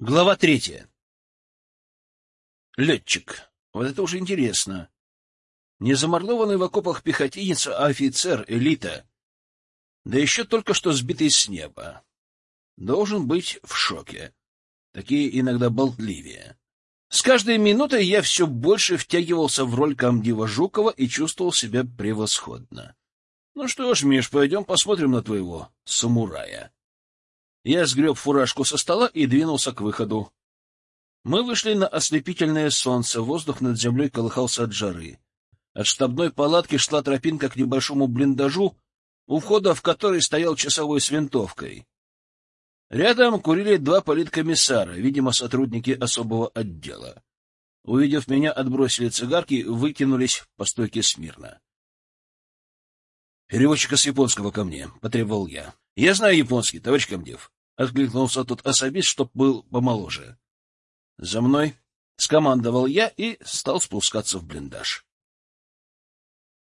Глава третья. Летчик. Вот это уже интересно. Не заморлованный в окопах пехотинец, а офицер, элита. Да еще только что сбитый с неба. Должен быть в шоке. Такие иногда болтливее. С каждой минутой я все больше втягивался в роль комдива Жукова и чувствовал себя превосходно. Ну что ж, Миш, пойдем посмотрим на твоего самурая. Я сгреб фуражку со стола и двинулся к выходу. Мы вышли на ослепительное солнце, воздух над землей колыхался от жары. От штабной палатки шла тропинка к небольшому блиндажу, у входа в который стоял часовой с винтовкой. Рядом курили два политкомиссара, видимо, сотрудники особого отдела. Увидев меня, отбросили цигарки, выкинулись по стойке смирно. — Переводчика с японского ко мне, — потребовал я. — Я знаю японский, товарищ комдив. — откликнулся тот особист, чтоб был помоложе. — За мной! — скомандовал я и стал спускаться в блиндаж.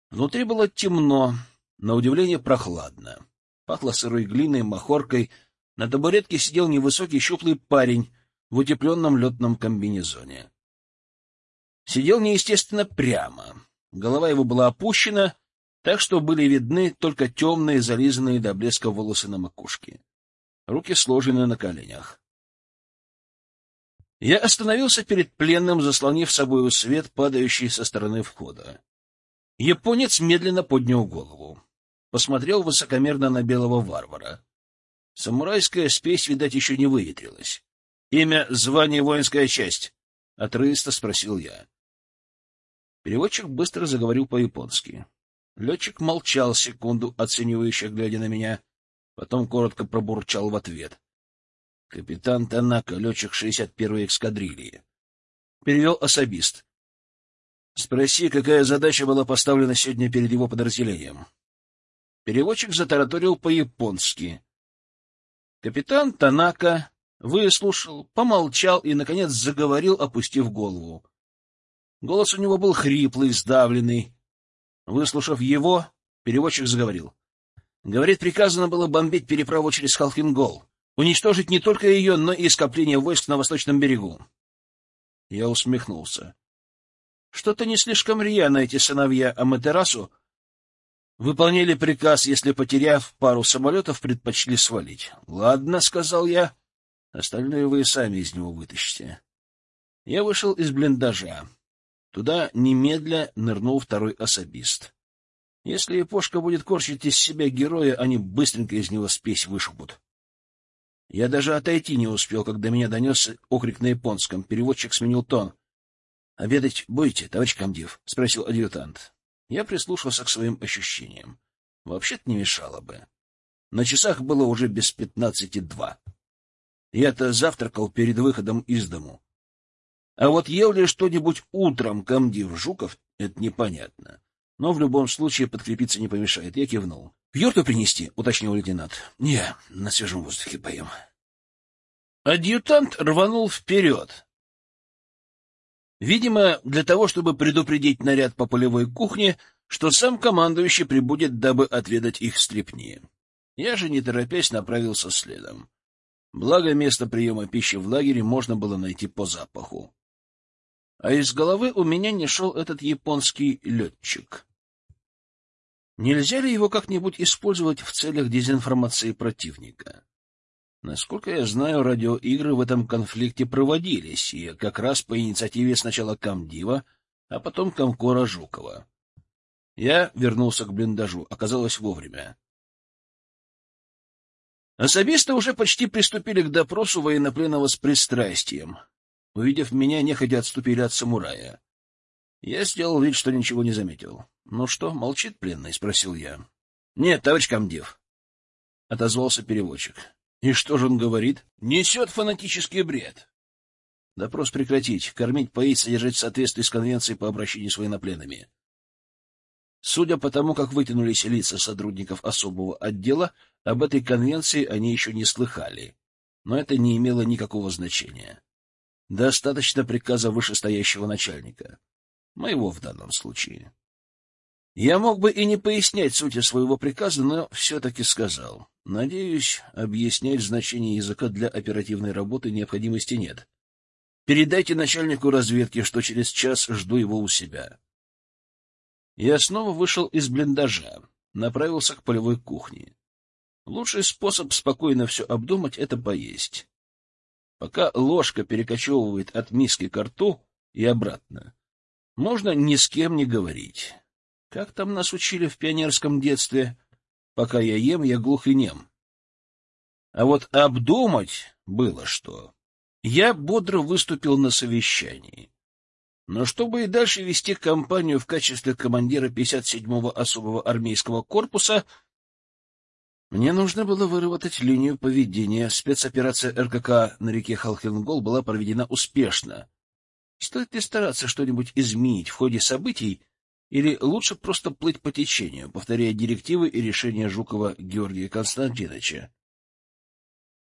Внутри было темно, на удивление прохладно. Пахло сырой глиной, махоркой. На табуретке сидел невысокий щуплый парень в утепленном летном комбинезоне. Сидел неестественно прямо. Голова его была опущена, так что были видны только темные, зализанные до блеска волосы на макушке руки сложены на коленях. Я остановился перед пленным, заслонив собою свет, падающий со стороны входа. Японец медленно поднял голову. Посмотрел высокомерно на белого варвара. Самурайская спесь, видать, еще не выветрилась. «Имя, звание, воинская часть?» — отрывисто спросил я. Переводчик быстро заговорил по-японски. Летчик молчал секунду, оценивающе глядя на меня — Потом коротко пробурчал в ответ. Капитан Танака, летчик 61-й эскадрильи. Перевел особист. Спроси, какая задача была поставлена сегодня перед его подразделением. Переводчик затараторил по-японски. Капитан Танака выслушал, помолчал и, наконец, заговорил, опустив голову. Голос у него был хриплый, сдавленный. Выслушав его, переводчик заговорил. Говорит, приказано было бомбить переправу через Халкингол, уничтожить не только ее, но и скопление войск на восточном берегу. Я усмехнулся. Что-то не слишком рьяно эти сыновья Аматерасу выполняли приказ, если, потеряв пару самолетов, предпочли свалить. — Ладно, — сказал я, — остальное вы сами из него вытащите. Я вышел из блиндажа. Туда немедля нырнул второй особист. Если Япошка будет корчить из себя героя, они быстренько из него спесь вышибут. Я даже отойти не успел, когда меня донесся окрик на японском. Переводчик сменил тон. — Обедать будете, товарищ комдив? — спросил адъютант. Я прислушался к своим ощущениям. Вообще-то не мешало бы. На часах было уже без пятнадцати два. Я-то завтракал перед выходом из дому. А вот ел ли что-нибудь утром комдив Жуков, это непонятно. Но в любом случае подкрепиться не помешает. Я кивнул. — Юрту принести? — уточнил лейтенант. — Не, на свежем воздухе поем. Адъютант рванул вперед. Видимо, для того, чтобы предупредить наряд по полевой кухне, что сам командующий прибудет, дабы отведать их стрепни. Я же, не торопясь, направился следом. Благо, место приема пищи в лагере можно было найти по запаху. А из головы у меня не шел этот японский летчик. Нельзя ли его как-нибудь использовать в целях дезинформации противника? Насколько я знаю, радиоигры в этом конфликте проводились, и как раз по инициативе сначала Камдива, а потом Комкора Жукова. Я вернулся к блиндажу, оказалось вовремя. Особисты уже почти приступили к допросу военнопленного с пристрастием. Увидев меня, нехотя отступили от самурая. Я сделал вид, что ничего не заметил. — Ну что, молчит пленный? — спросил я. — Нет, товарищ комдив, — отозвался переводчик. — И что же он говорит? — Несет фанатический бред. Допрос прекратить, кормить, поить, содержать в соответствии с конвенцией по обращению с военнопленными. Судя по тому, как вытянулись лица сотрудников особого отдела, об этой конвенции они еще не слыхали. Но это не имело никакого значения. Достаточно приказа вышестоящего начальника моего в данном случае. Я мог бы и не пояснять сути своего приказа, но все-таки сказал. Надеюсь, объяснять значение языка для оперативной работы необходимости нет. Передайте начальнику разведки, что через час жду его у себя. Я снова вышел из блиндажа, направился к полевой кухне. Лучший способ спокойно все обдумать — это поесть. Пока ложка перекочевывает от миски к рту и обратно, можно ни с кем не говорить. Как там нас учили в пионерском детстве? Пока я ем, я глух и нем. А вот обдумать было что. Я бодро выступил на совещании. Но чтобы и дальше вести кампанию в качестве командира 57-го особого армейского корпуса, мне нужно было выработать линию поведения. Спецоперация РКК на реке Халхенгол была проведена успешно. Стоит ли стараться что-нибудь изменить в ходе событий, или лучше просто плыть по течению, повторяя директивы и решения Жукова Георгия Константиновича?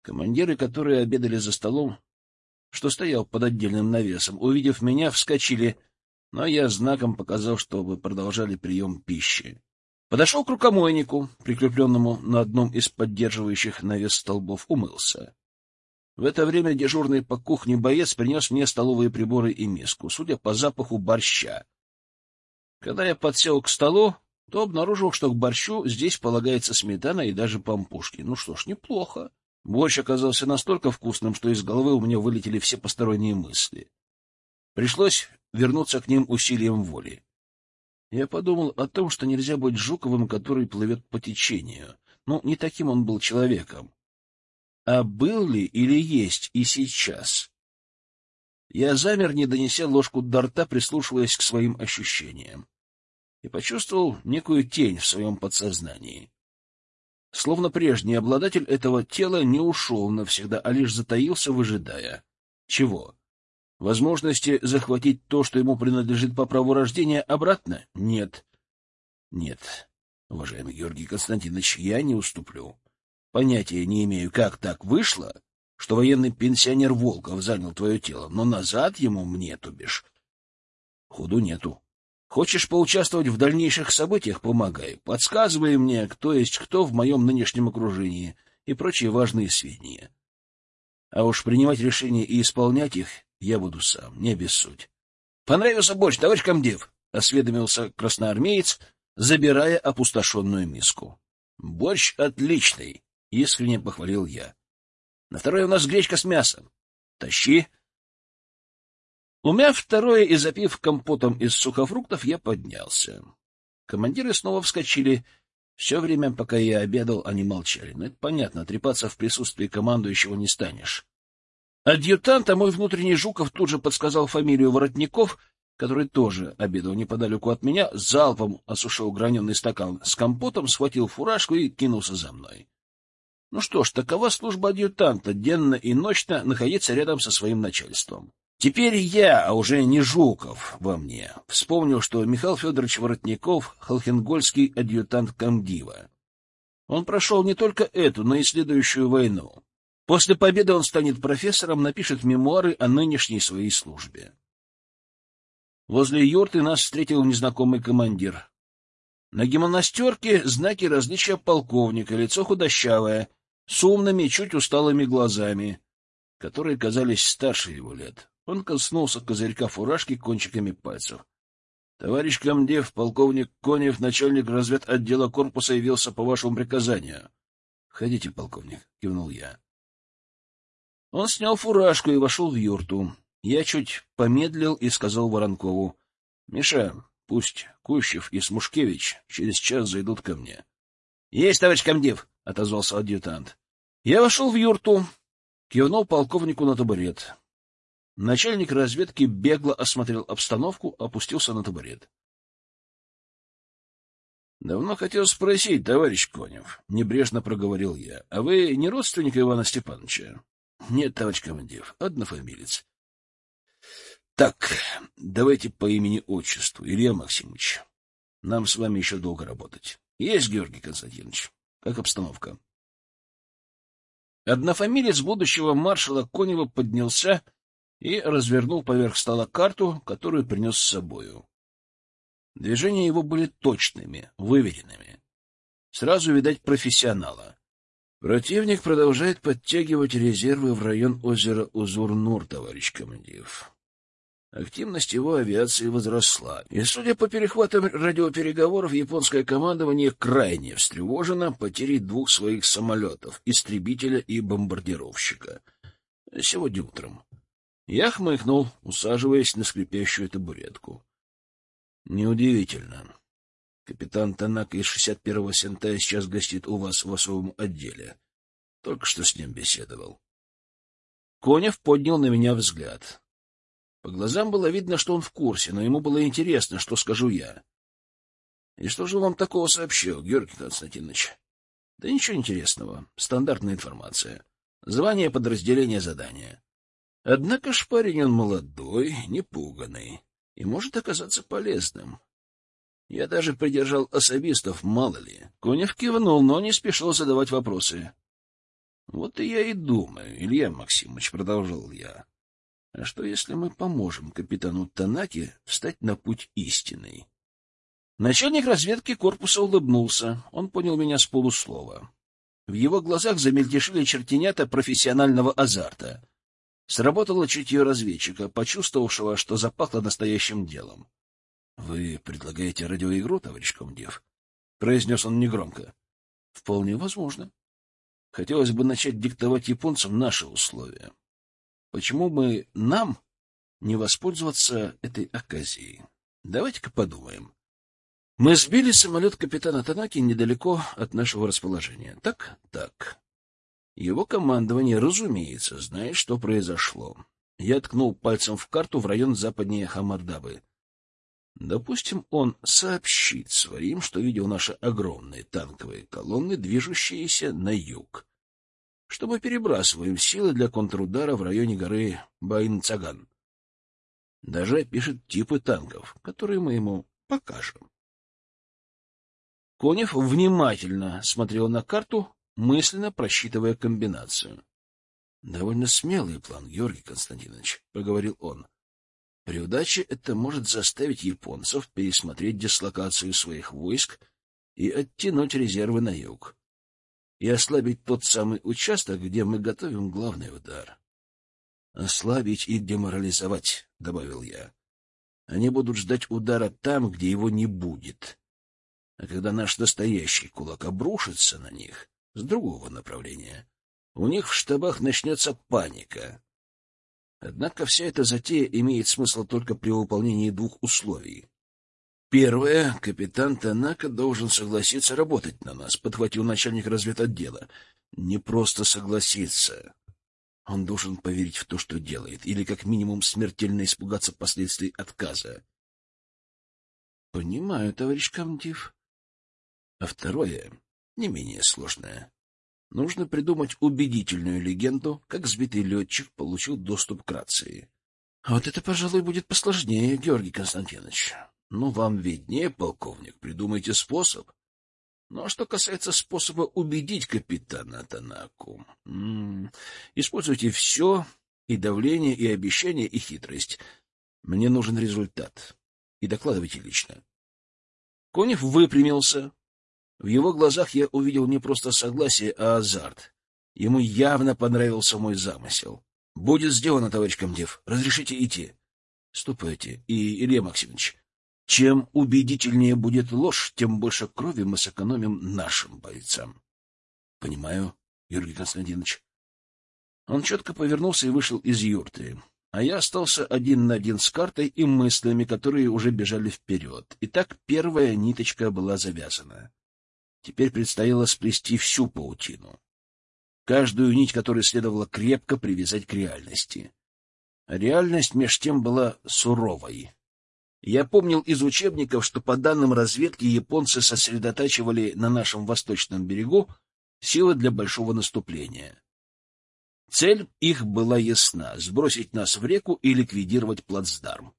Командиры, которые обедали за столом, что стоял под отдельным навесом, увидев меня, вскочили, но я знаком показал, чтобы продолжали прием пищи. Подошел к рукомойнику, прикрепленному на одном из поддерживающих навес столбов, умылся. В это время дежурный по кухне боец принес мне столовые приборы и миску, судя по запаху борща. Когда я подсел к столу, то обнаружил, что к борщу здесь полагается сметана и даже пампушки. Ну что ж, неплохо. Борщ оказался настолько вкусным, что из головы у меня вылетели все посторонние мысли. Пришлось вернуться к ним усилием воли. Я подумал о том, что нельзя быть Жуковым, который плывет по течению. Ну, не таким он был человеком. А был ли или есть и сейчас? Я замер, не донеся ложку до рта, прислушиваясь к своим ощущениям, и почувствовал некую тень в своем подсознании. Словно прежний обладатель этого тела не ушел навсегда, а лишь затаился, выжидая. Чего? Возможности захватить то, что ему принадлежит по праву рождения, обратно? Нет. Нет, уважаемый Георгий Константинович, я не уступлю. Понятия не имею, как так вышло, что военный пенсионер Волков занял твое тело, но назад ему мне, то бишь, ходу нету. Хочешь поучаствовать в дальнейших событиях — помогай. Подсказывай мне, кто есть кто в моем нынешнем окружении и прочие важные сведения. А уж принимать решения и исполнять их я буду сам, не обессудь. — Понравился борщ, товарищ комдив? — осведомился красноармеец, забирая опустошенную миску. — Борщ отличный, — искренне похвалил я. На второе у нас гречка с мясом. Тащи. Умяв второе и запив компотом из сухофруктов, я поднялся. Командиры снова вскочили. Все время, пока я обедал, они молчали. Но это понятно, трепаться в присутствии командующего не станешь. Адъютант, а мой внутренний Жуков тут же подсказал фамилию Воротников, который тоже обедал неподалеку от меня, залпом осушил граненый стакан с компотом, схватил фуражку и кинулся за мной. Ну что ж, такова служба адъютанта — денно и ночно находиться рядом со своим начальством. Теперь я, а уже не Жуков во мне, вспомнил, что Михаил Федорович Воротников — холхенгольский адъютант комдива. Он прошел не только эту, но и следующую войну. После победы он станет профессором, напишет мемуары о нынешней своей службе. Возле юрты нас встретил незнакомый командир. На гимнастерке знаки различия полковника, лицо худощавое, с умными, чуть усталыми глазами, которые казались старше его лет. Он коснулся козырька фуражки кончиками пальцев. — Товарищ комдев, полковник Конев, начальник разведотдела корпуса, явился по вашему приказанию. — Входите, полковник, — кивнул я. Он снял фуражку и вошел в юрту. Я чуть помедлил и сказал Воронкову. — Миша, пусть Кущев и Смушкевич через час зайдут ко мне. — Есть, товарищ комдив! — отозвался адъютант. Я вошел в юрту, кивнул полковнику на табурет. Начальник разведки бегло осмотрел обстановку, опустился на табурет. — Давно хотел спросить, товарищ Конев, — небрежно проговорил я, — а вы не родственник Ивана Степановича? — Нет, товарищ командир, однофамилец. — Так, давайте по имени-отчеству, Илья Максимович. Нам с вами еще долго работать. Есть, Георгий Константинович. Как обстановка? Однофамилец будущего маршала Конева поднялся и развернул поверх стола карту, которую принес с собою. Движения его были точными, выверенными. Сразу видать профессионала. Противник продолжает подтягивать резервы в район озера Узур-Нур, товарищ командир. Активность его авиации возросла, и, судя по перехватам радиопереговоров, японское командование крайне встревожено потерей двух своих самолетов — истребителя и бомбардировщика. Сегодня утром. Я хмыкнул, усаживаясь на скрипящую табуретку. Неудивительно. Капитан Танака из 61-го Сентая сейчас гостит у вас в особом отделе. Только что с ним беседовал. Конев поднял на меня взгляд. По глазам было видно, что он в курсе, но ему было интересно, что скажу я. — И что же вам такого сообщил, Георгий Константинович? — Да ничего интересного. Стандартная информация. Звание подразделения задания. Однако ж парень он молодой, непуганный и может оказаться полезным. Я даже придержал особистов, мало ли. Конев кивнул, но не спешил задавать вопросы. — Вот и я и думаю, Илья Максимович, — продолжал я. А что, если мы поможем капитану Танаки встать на путь истинный? Начальник разведки корпуса улыбнулся. Он понял меня с полуслова. В его глазах замельтешили чертенята профессионального азарта. Сработало чутье разведчика, почувствовавшего, что запахло настоящим делом. — Вы предлагаете радиоигру, товарищ комдев? — произнес он негромко. — Вполне возможно. Хотелось бы начать диктовать японцам наши условия. Почему бы нам не воспользоваться этой оказией? Давайте-ка подумаем. Мы сбили самолет капитана Танаки недалеко от нашего расположения. Так? Так. Его командование, разумеется, знает, что произошло. Я ткнул пальцем в карту в район западнее Хамардабы. Допустим, он сообщит своим, что видел наши огромные танковые колонны, движущиеся на юг что мы перебрасываем силы для контрудара в районе горы Баин-Цаган. Даже пишет типы танков, которые мы ему покажем. Конев внимательно смотрел на карту, мысленно просчитывая комбинацию. — Довольно смелый план, Георгий Константинович, — проговорил он. — При удаче это может заставить японцев пересмотреть дислокацию своих войск и оттянуть резервы на юг и ослабить тот самый участок, где мы готовим главный удар. «Ослабить и деморализовать», — добавил я. «Они будут ждать удара там, где его не будет. А когда наш настоящий кулак обрушится на них с другого направления, у них в штабах начнется паника. Однако вся эта затея имеет смысл только при выполнении двух условий. Первое, капитан Танака должен согласиться работать на нас, подхватил начальник разведотдела. Не просто согласиться. Он должен поверить в то, что делает, или как минимум смертельно испугаться последствий отказа. Понимаю, товарищ комдив. А второе, не менее сложное. Нужно придумать убедительную легенду, как сбитый летчик получил доступ к рации. А вот это, пожалуй, будет посложнее, Георгий Константинович. Ну, вам виднее, полковник, придумайте способ. Ну, а что касается способа убедить капитана Танаку, м -м, используйте все, и давление, и обещание, и хитрость. Мне нужен результат. И докладывайте лично. Конев выпрямился. В его глазах я увидел не просто согласие, а азарт. Ему явно понравился мой замысел. — Будет сделано, товарищ комдив. Разрешите идти? — Ступайте. И, Илья Максимович, чем убедительнее будет ложь, тем больше крови мы сэкономим нашим бойцам. — Понимаю, Юрий Константинович. Он четко повернулся и вышел из юрты, а я остался один на один с картой и мыслями, которые уже бежали вперед. И так первая ниточка была завязана. Теперь предстояло сплести всю паутину. Каждую нить, которую следовало крепко привязать к реальности. Реальность меж тем была суровой. Я помнил из учебников, что по данным разведки японцы сосредотачивали на нашем восточном берегу силы для большого наступления. Цель их была ясна — сбросить нас в реку и ликвидировать плацдарм.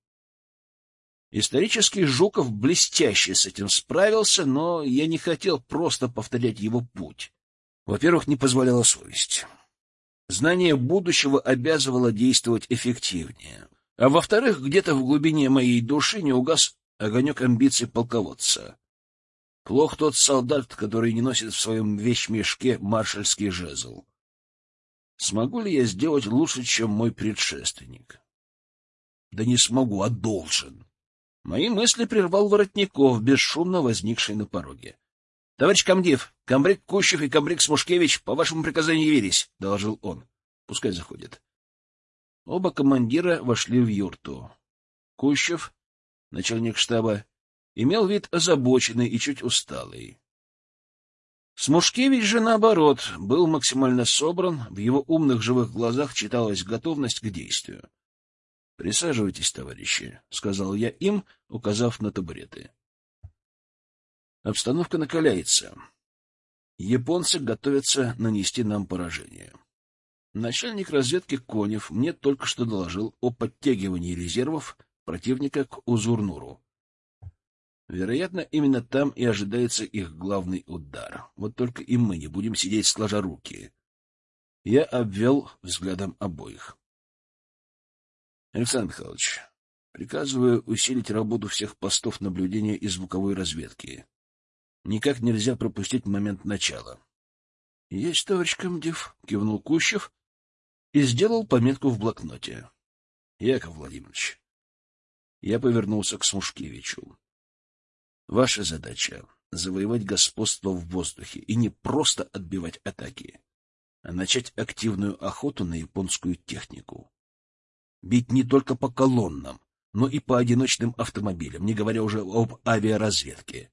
Исторический Жуков блестяще с этим справился, но я не хотел просто повторять его путь. Во-первых, не позволяла совесть. Знание будущего обязывало действовать эффективнее. А во-вторых, где-то в глубине моей души не угас огонек амбиций полководца. Плох тот солдат, который не носит в своем вещмешке маршальский жезл. Смогу ли я сделать лучше, чем мой предшественник? Да не смогу, а должен. Мои мысли прервал Воротников, бесшумно возникший на пороге. — Товарищ комдив, комбриг Кущев и комбриг Смушкевич по вашему приказанию явились, — доложил он. — Пускай заходят. Оба командира вошли в юрту. Кущев, начальник штаба, имел вид озабоченный и чуть усталый. Смушкевич же, наоборот, был максимально собран, в его умных живых глазах читалась готовность к действию. — Присаживайтесь, товарищи, — сказал я им, указав на табуреты. Обстановка накаляется. Японцы готовятся нанести нам поражение. Начальник разведки Конев мне только что доложил о подтягивании резервов противника к Узурнуру. Вероятно, именно там и ожидается их главный удар. Вот только и мы не будем сидеть сложа руки. Я обвел взглядом обоих. Александр Михайлович, приказываю усилить работу всех постов наблюдения и звуковой разведки. Никак нельзя пропустить момент начала. — Есть, товарищ комдив, — кивнул Кущев и сделал пометку в блокноте. — Яков Владимирович. Я повернулся к Смушкевичу. Ваша задача — завоевать господство в воздухе и не просто отбивать атаки, а начать активную охоту на японскую технику. Бить не только по колоннам, но и по одиночным автомобилям, не говоря уже об авиаразведке.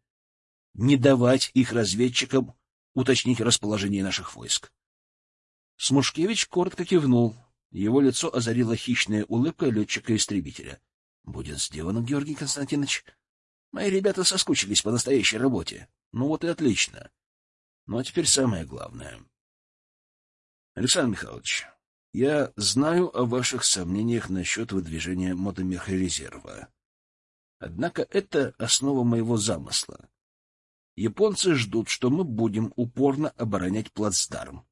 Не давать их разведчикам уточнить расположение наших войск. Смушкевич коротко кивнул. Его лицо озарила хищная улыбка летчика-истребителя. — Будет сделано, Георгий Константинович. Мои ребята соскучились по настоящей работе. Ну вот и отлично. Ну а теперь самое главное. Александр Михайлович, я знаю о ваших сомнениях насчет выдвижения мотомехрезерва. Однако это основа моего замысла. Японцы ждут, что мы будем упорно оборонять плацдарм.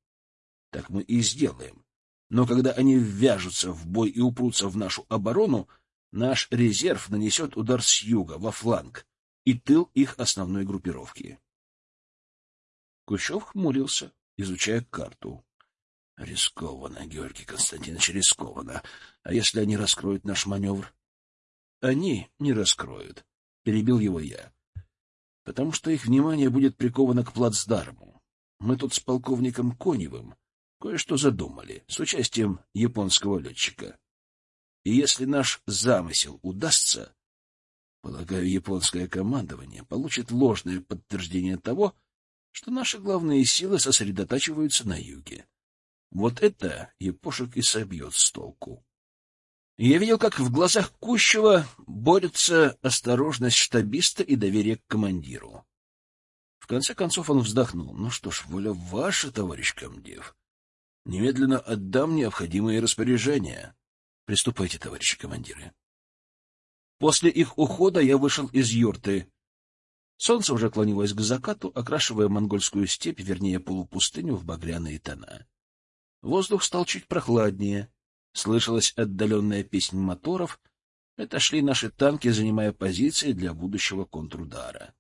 Так мы и сделаем. Но когда они ввяжутся в бой и упрутся в нашу оборону, Наш резерв нанесет удар с юга, во фланг, и тыл их основной группировки. Кущев хмурился, изучая карту. — Рискованно, Георгий Константинович, рискованно. А если они раскроют наш маневр? — Они не раскроют, — перебил его я. — Потому что их внимание будет приковано к плацдарму. Мы тут с полковником Коневым кое-что задумали, с участием японского летчика. И если наш замысел удастся, полагаю, японское командование получит ложное подтверждение того, что наши главные силы сосредотачиваются на юге. Вот это Япошек и собьет с толку. Я видел, как в глазах Кущева борются осторожность штабиста и доверие к командиру. В конце концов он вздохнул. Ну что ж, воля ваша, товарищ комдив. Немедленно отдам необходимые распоряжения. Приступайте, товарищи командиры. После их ухода я вышел из юрты. Солнце уже клонилось к закату, окрашивая монгольскую степь, вернее, полупустыню, в багряные тона. Воздух стал чуть прохладнее. Слышалась отдаленная песнь моторов. Это шли наши танки, занимая позиции для будущего контрудара.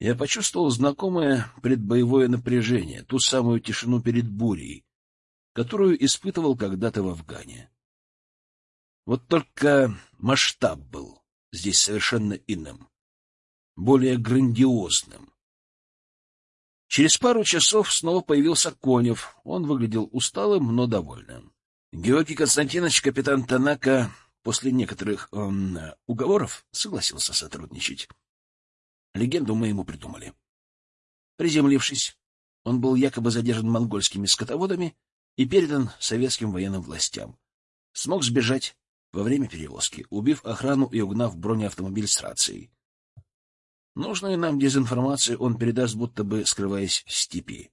Я почувствовал знакомое предбоевое напряжение, ту самую тишину перед бурей, которую испытывал когда-то в Афгане. Вот только масштаб был здесь совершенно иным, более грандиозным. Через пару часов снова появился Конев. Он выглядел усталым, но довольным. Георгий Константинович, капитан Танака, после некоторых эм, уговоров согласился сотрудничать. Легенду мы ему придумали. Приземлившись, он был якобы задержан монгольскими скотоводами и передан советским военным властям. Смог сбежать во время перевозки, убив охрану и угнав бронеавтомобиль с рацией. Нужную нам дезинформацию он передаст, будто бы скрываясь в степи.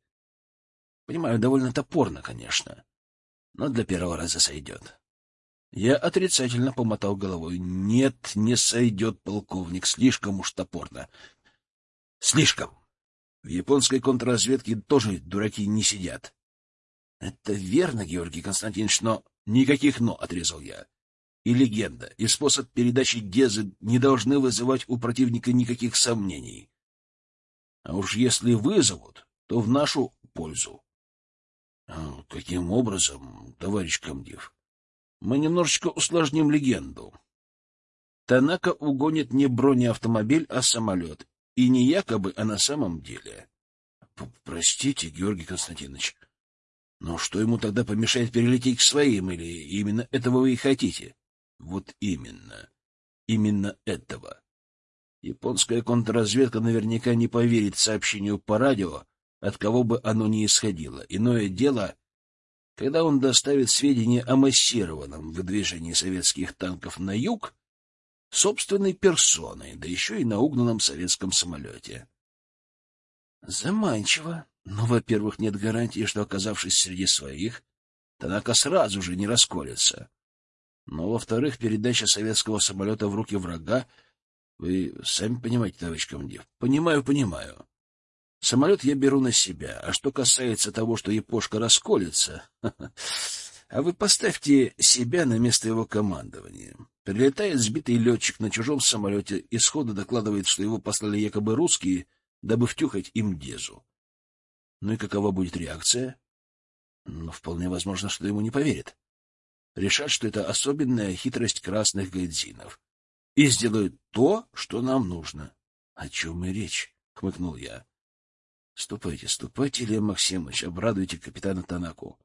Понимаю, довольно топорно, конечно, но для первого раза сойдет. Я отрицательно помотал головой. Нет, не сойдет, полковник, слишком уж топорно. Слишком. В японской контрразведке тоже дураки не сидят. — Это верно, Георгий Константинович, но... — Никаких «но», — отрезал я. и легенда, и способ передачи Гезы не должны вызывать у противника никаких сомнений. А уж если вызовут, то в нашу пользу. А — Каким образом, товарищ комдив? Мы немножечко усложним легенду. Танака угонит не бронеавтомобиль, а самолет. И не якобы, а на самом деле. — Простите, Георгий Константинович, но что ему тогда помешает перелететь к своим, или именно этого вы и хотите? Вот именно. Именно этого. Японская контрразведка наверняка не поверит сообщению по радио, от кого бы оно ни исходило. Иное дело, когда он доставит сведения о массированном выдвижении советских танков на юг собственной персоной, да еще и на угнанном советском самолете. Заманчиво. Но, во-первых, нет гарантии, что, оказавшись среди своих, Танака сразу же не расколется. Но, во-вторых, передача советского самолета в руки врага... Вы сами понимаете, товарищ командир? Понимаю, понимаю. Самолет я беру на себя. А что касается того, что Япошка расколется... А вы поставьте себя на место его командования. Прилетает сбитый летчик на чужом самолете и сходу докладывает, что его послали якобы русские, дабы втюхать им Дезу. Ну и какова будет реакция? Ну, вполне возможно, что ему не поверят. Решат, что это особенная хитрость красных гайдзинов. И сделают то, что нам нужно. — О чем и речь? — хмыкнул я. — Ступайте, ступайте, Илья Максимович, обрадуйте капитана Танаку.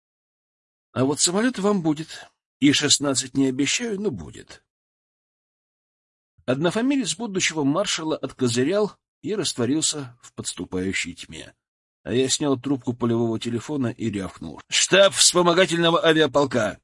— А вот самолет вам будет. И шестнадцать не обещаю, но будет. Однофамилец будущего маршала откозырял и растворился в подступающей тьме а я снял трубку полевого телефона и рявкнул. «Штаб вспомогательного авиаполка!